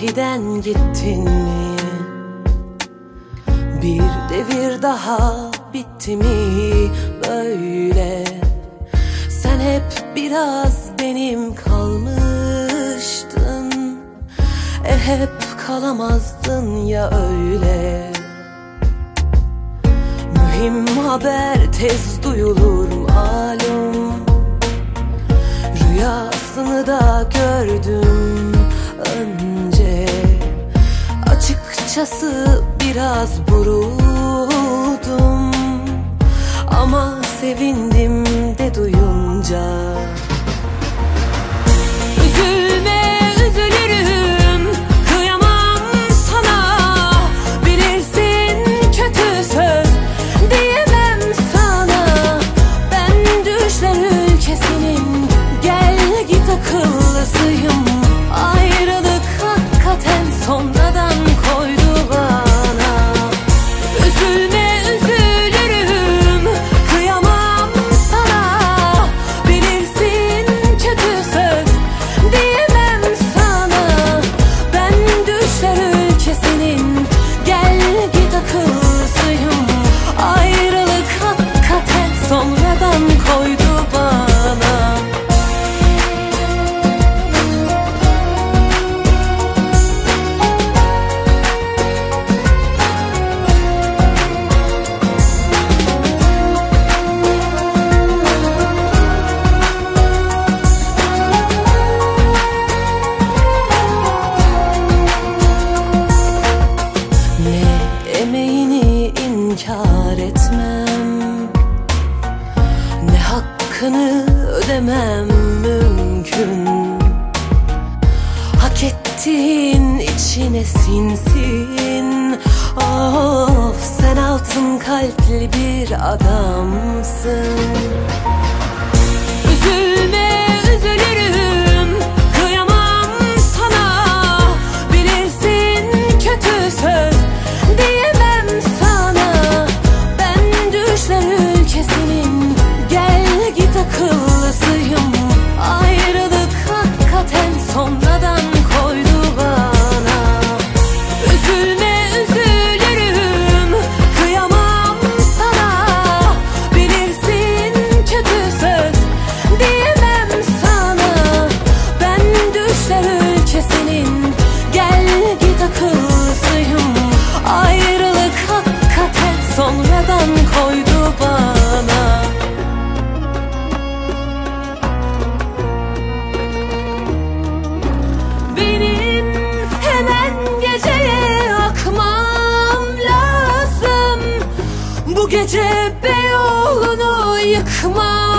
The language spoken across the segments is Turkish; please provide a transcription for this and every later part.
sahiden gittin mi? Bir devir daha bitti mi böyle? Sen hep biraz benim kalmıştın E hep kalamazdın ya öyle Mühim haber tez duyulur malum Rüyasını da gördüm Açıkçası biraz buruldum Ama sevindim de duyunca. hakkını ödemem mümkün. Hak ettiğin içine sinsin. Of sen altın kalpli bir adamsın. gece Beyoğlu'nu yıkma.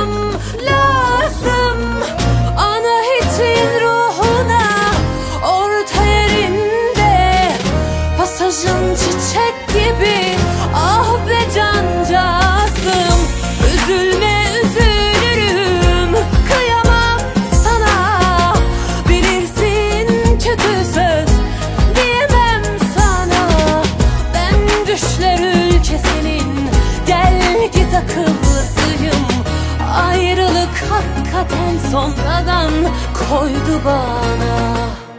hakikaten sonradan koydu bana.